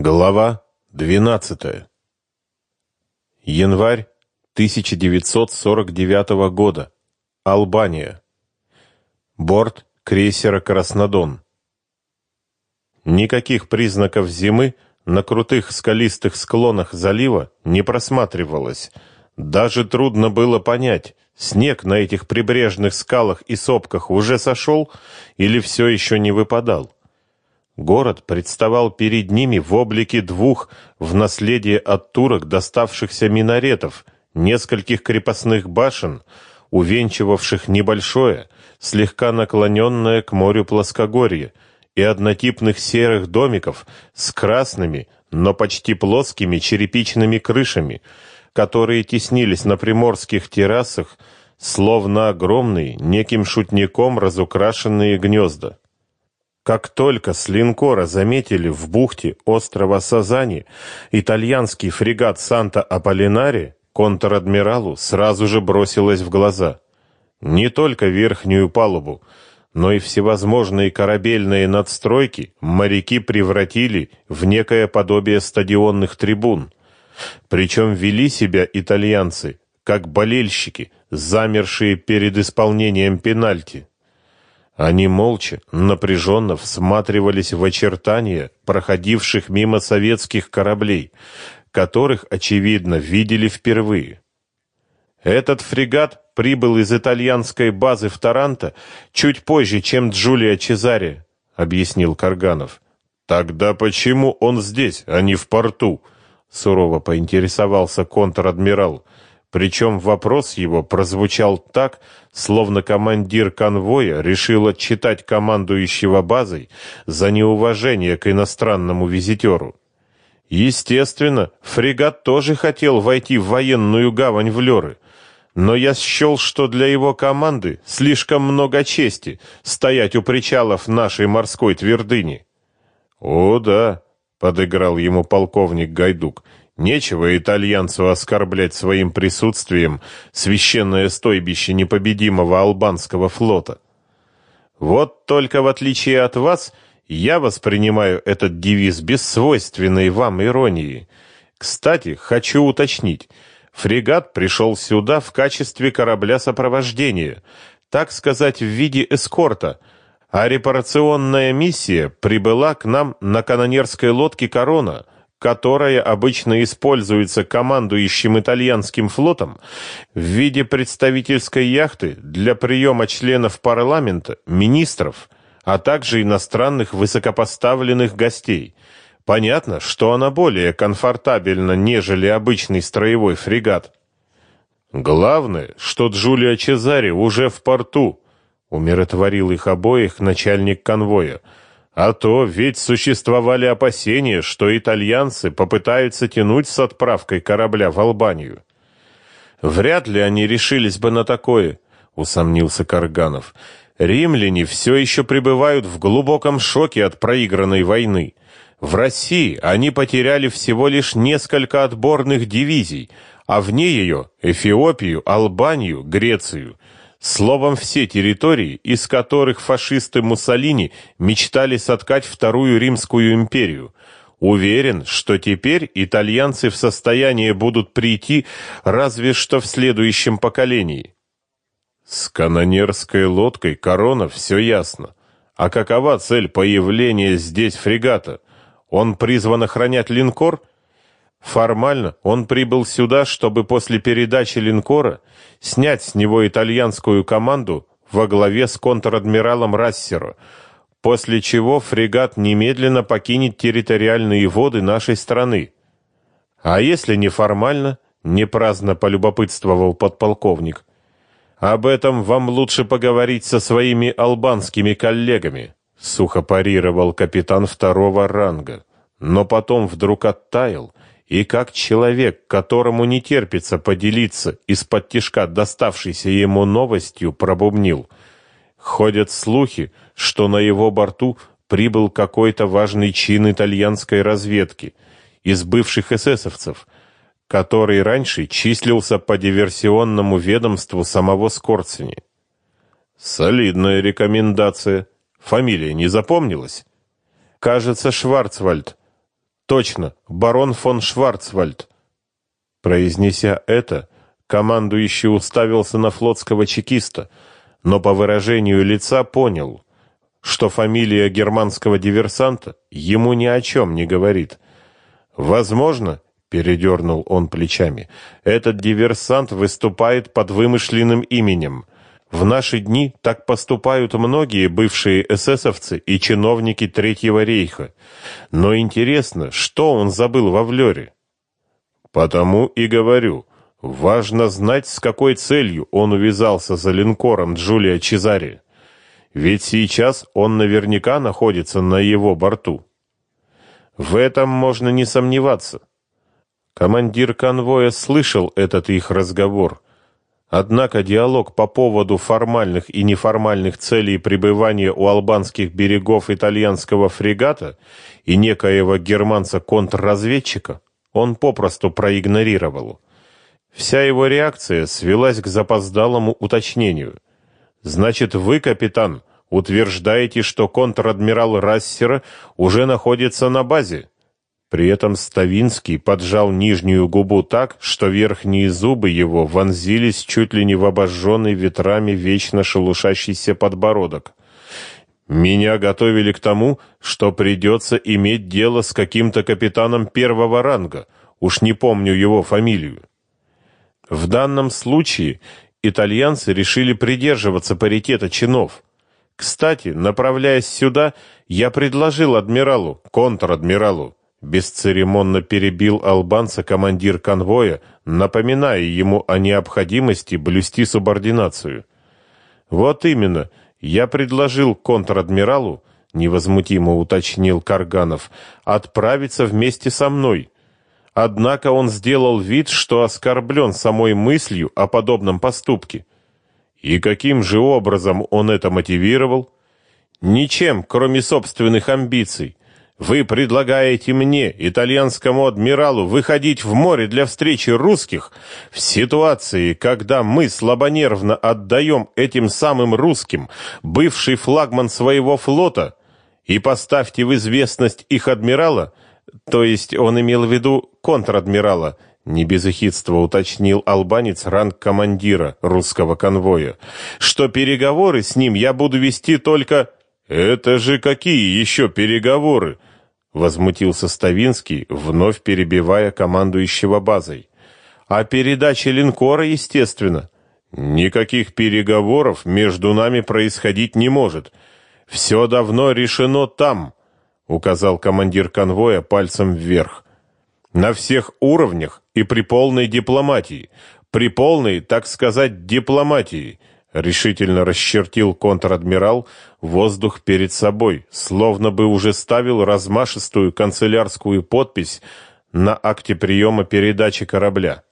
Глава 12. Январь 1949 года. Албания. Борт крейсера Краснодон. Никаких признаков зимы на крутых скалистых склонах залива не просматривалось. Даже трудно было понять, снег на этих прибрежных скалах и сопках уже сошел или все еще не выпадал. Город представал перед ними в облике двух в наследие от турок доставшихся минаретов, нескольких крепостных башен, увенчивавших небольшое, слегка наклоненное к морю плоскогорье, и однотипных серых домиков с красными, но почти плоскими черепичными крышами, которые теснились на приморских террасах, словно огромные, неким шутником разукрашенные гнезда. Как только с линкора заметили в бухте острова Сазани итальянский фрегат Санта-Аполлинари, контр-адмиралу сразу же бросилось в глаза. Не только верхнюю палубу, но и всевозможные корабельные надстройки моряки превратили в некое подобие стадионных трибун. Причем вели себя итальянцы, как болельщики, замершие перед исполнением пенальти. Они молча, напряженно всматривались в очертания проходивших мимо советских кораблей, которых, очевидно, видели впервые. Этот фрегат прибыл из итальянской базы в Таранто чуть позже, чем Джулия Чезаре, объяснил Карганов. Тогда почему он здесь, а не в порту? сурово поинтересовался контр-адмирал. Причем вопрос его прозвучал так, словно командир конвоя решил отчитать командующего базой за неуважение к иностранному визитеру. Естественно, фрегат тоже хотел войти в военную гавань в Лёры, но я счел, что для его команды слишком много чести стоять у причалов нашей морской твердыни. «О, да», — подыграл ему полковник Гайдук, — Нечего итальянцу оскорблять своим присутствием священное стойбище непобедимого албанского флота. Вот только в отличие от вас, я воспринимаю этот девиз без свойственной вам иронии. Кстати, хочу уточнить. Фрегат пришел сюда в качестве корабля сопровождения, так сказать, в виде эскорта, а репарационная миссия прибыла к нам на канонерской лодке «Корона», которая обычно используется командующим итальянским флотом в виде представительской яхты для приема членов парламента, министров, а также иностранных высокопоставленных гостей. Понятно, что она более комфортабельна, нежели обычный строевой фрегат. Главное, что Джулия Чезари уже в порту, умиротворил их обоих начальник конвоя. А то ведь существовали опасения, что итальянцы попытаются тянуть с отправкой корабля в Албанию. Вряд ли они решились бы на такое, усомнился Карганов. Римляне все еще пребывают в глубоком шоке от проигранной войны. В России они потеряли всего лишь несколько отборных дивизий, а вне ее Эфиопию, Албанию, Грецию – Словом, все территории, из которых фашисты Муссолини мечтали соткать вторую Римскую империю. Уверен, что теперь итальянцы в состоянии будут прийти разве что в следующем поколении. С канонерской лодкой Корона все ясно. А какова цель появления здесь фрегата? Он призван охранять линкор – Формально он прибыл сюда, чтобы после передачи линкора снять с него итальянскую команду во главе с контр-адмиралом Рассеро, после чего фрегат немедленно покинет территориальные воды нашей страны. А если неформально, непраздно полюбопытствовал подполковник. Об этом вам лучше поговорить со своими албанскими коллегами, сухо парировал капитан второго ранга, но потом вдруг оттаял и как человек, которому не терпится поделиться из-под тишка доставшейся ему новостью, пробубнил. Ходят слухи, что на его борту прибыл какой-то важный чин итальянской разведки из бывших эсэсовцев, который раньше числился по диверсионному ведомству самого Скорцени. Солидная рекомендация. Фамилия не запомнилась? Кажется, Шварцвальд. Точно, барон фон Шварцвальд. Произнеся это, командующий уставился на флотского чекиста, но по выражению лица понял, что фамилия германского диверсанта ему ни о чем не говорит. Возможно, передернул он плечами. Этот диверсант выступает под вымышленным именем. В наши дни так поступают многие бывшие эсэсовцы и чиновники Третьего рейха. Но интересно, что он забыл во Влёре? Потому и говорю, важно знать, с какой целью он увязался за линкором Джулия Чезари. Ведь сейчас он наверняка находится на его борту. В этом можно не сомневаться. Командир конвоя слышал этот их разговор. Однако диалог по поводу формальных и неформальных целей пребывания у албанских берегов итальянского фрегата и некоего германца-контрразведчика он попросту проигнорировал. Вся его реакция свелась к запоздалому уточнению. «Значит, вы, капитан, утверждаете, что контр-адмирал Рассера уже находится на базе?» При этом Ставинский поджал нижнюю губу так, что верхние зубы его вонзились чуть ли не в обожженный ветрами вечно шелушащийся подбородок. Меня готовили к тому, что придется иметь дело с каким-то капитаном первого ранга, уж не помню его фамилию. В данном случае итальянцы решили придерживаться паритета чинов. Кстати, направляясь сюда, я предложил адмиралу, контр-адмиралу, Бесцеремонно перебил албанца командир конвоя, напоминая ему о необходимости блюсти субординацию. Вот именно, я предложил контр-адмиралу, невозмутимо уточнил Карганов, отправиться вместе со мной. Однако он сделал вид, что оскорблен самой мыслью о подобном поступке. И каким же образом он это мотивировал? Ничем, кроме собственных амбиций. Вы предлагаете мне, итальянскому адмиралу, выходить в море для встречи русских в ситуации, когда мы слабонервно отдаем этим самым русским бывший флагман своего флота, и поставьте в известность их адмирала, то есть он имел в виду контр-адмирала, не без эхидства уточнил албанец ранг командира русского конвоя, что переговоры с ним я буду вести только... Это же какие еще переговоры? Возмутился Ставинский, вновь перебивая командующего базой. А передача линкора, естественно. Никаких переговоров между нами происходить не может. Все давно решено там, указал командир конвоя пальцем вверх. На всех уровнях и при полной дипломатии, при полной, так сказать, дипломатии решительно расчертил контр-адмирал воздух перед собой, словно бы уже ставил размашистую канцелярскую подпись на акте приема передачи корабля.